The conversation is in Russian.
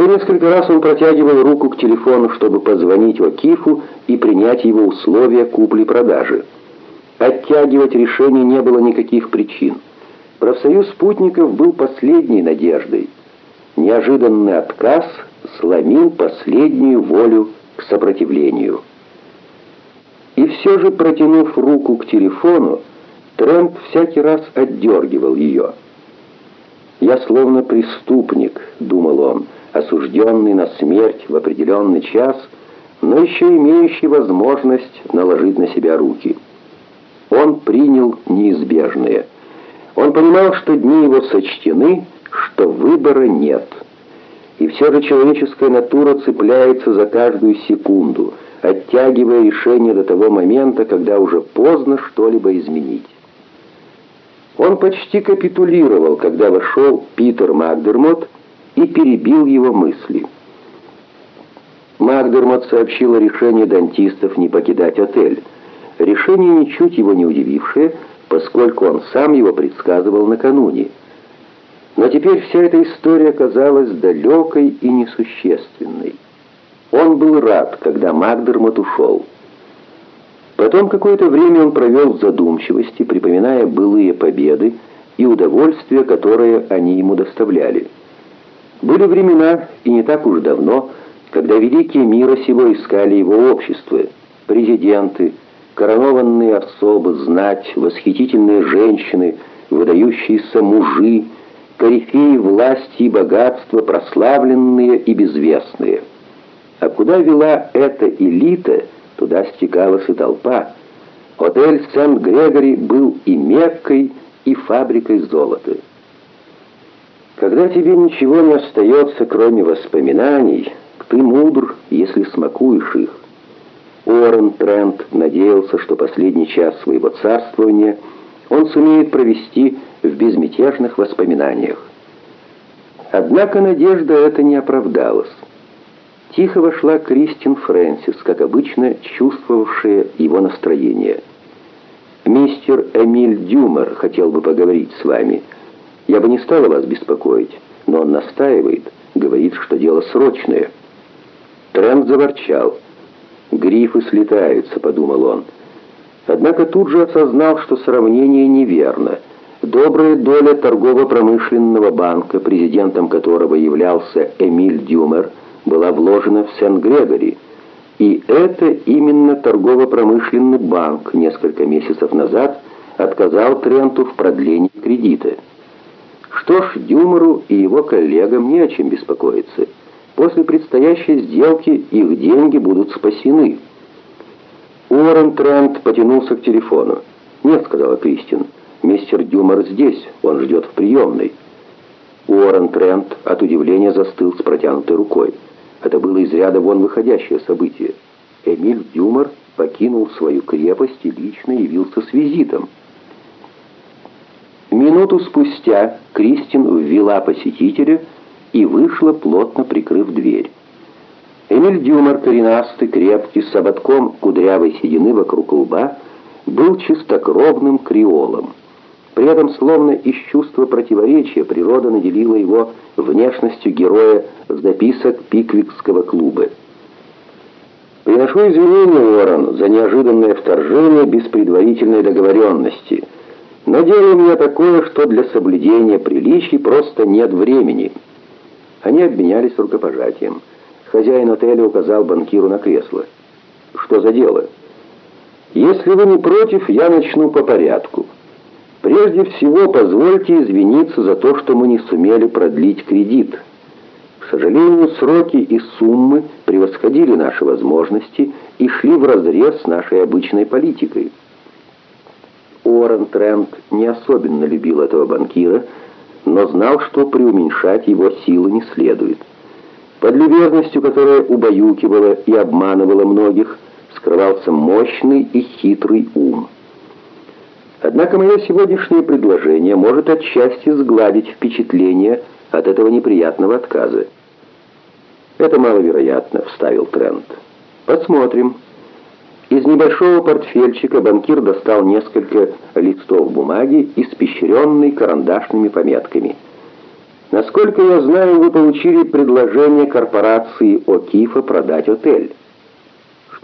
Уже несколько раз он протягивал руку к телефону, чтобы позвонить Окифу и принять его условия купли-продажи. Оттягивать решение не было никаких причин. Профсоюз спутников был последней надеждой. Неожиданный отказ сломил последнюю волю к сопротивлению. И все же, протянув руку к телефону, Трент всякий раз отдергивал ее. «Я словно преступник», — думал он, осужденный на смерть в определенный час, но еще имеющий возможность наложить на себя руки. Он принял неизбежное. Он понимал, что дни его сочтены, что выбора нет. И все же человеческая натура цепляется за каждую секунду, оттягивая решение до того момента, когда уже поздно что-либо изменить. Он почти капитулировал, когда вошел Питер Макдермот и перебил его мысли. Макдермот сообщил о решении дантистов не покидать отель. Решение ничуть его не удивившее, поскольку он сам его предсказывал накануне. Но теперь вся эта история казалась далекой и несущественной. Он был рад, когда Макдермот ушел. Потом какое-то время он провел в задумчивости, припоминая былые победы и удовольствия, которые они ему доставляли. Были времена, и не так уж давно, когда великие мира сего искали его общество, президенты, коронованные особы, знать, восхитительные женщины, выдающиеся мужи, корифеи власти и богатства, прославленные и безвестные. А куда вела эта элита – Туда стекалась и толпа. Отель Сент-Грегори был и Меккой, и фабрикой золота. Когда тебе ничего не остается, кроме воспоминаний, ты мудр, если смакуешь их. Уоррен Трент надеялся, что последний час своего царствования он сумеет провести в безмятежных воспоминаниях. Однако надежда эта не оправдалась. Тихо вошла Кристин Фрэнсис, как обычно чувствовавшая его настроение. «Мистер Эмиль Дюмер хотел бы поговорить с вами. Я бы не стала вас беспокоить, но он настаивает, говорит, что дело срочное». Трент заворчал. «Грифы слетаются», — подумал он. Однако тут же осознал, что сравнение неверно. Добрая доля торгово-промышленного банка, президентом которого являлся Эмиль Дюмер, — была вложена в Сент-Грегори, и это именно торгово-промышленный банк несколько месяцев назад отказал Тренту в продлении кредита. Что ж, Дюмору и его коллегам не о чем беспокоиться. После предстоящей сделки их деньги будут спасены. Уоррен Трент потянулся к телефону. «Нет», — сказала Кристин, — «мистер Дюмор здесь, он ждет в приемной». Уоррен Трент от удивления застыл с протянутой рукой. Это было из ряда вон выходящее событие. Эмиль Дюмар покинул свою крепость и лично явился с визитом. Минуту спустя Кристин ввела посетителя и вышла, плотно прикрыв дверь. Эмиль Дюмар, коренастый, крепкий, с ободком кудрявой седины вокруг лба, был чистокровным креолом. При этом, словно из чувства противоречия, природа наделила его внешностью героя записок Пиквикского клуба. «Приношу извинения, Уоррен, за неожиданное вторжение без предварительной договоренности. Но дело у меня такое, что для соблюдения приличий просто нет времени». Они обменялись рукопожатием. Хозяин отеля указал банкиру на кресло. «Что за дело?» «Если вы не против, я начну по порядку». Прежде всего, позвольте извиниться за то, что мы не сумели продлить кредит. К сожалению, сроки и суммы превосходили наши возможности и шли вразрез с нашей обычной политикой. Уоррен Трент не особенно любил этого банкира, но знал, что преуменьшать его силы не следует. Под любезностью, которая убаюкивала и обманывала многих, скрывался мощный и хитрый ум. Однако мое сегодняшнее предложение может отчасти сгладить впечатление от этого неприятного отказа. «Это маловероятно», — вставил Трент. «Посмотрим». Из небольшого портфельчика банкир достал несколько листов бумаги, испещренной карандашными пометками. Насколько я знаю, вы получили предложение корпорации Окифа продать отель.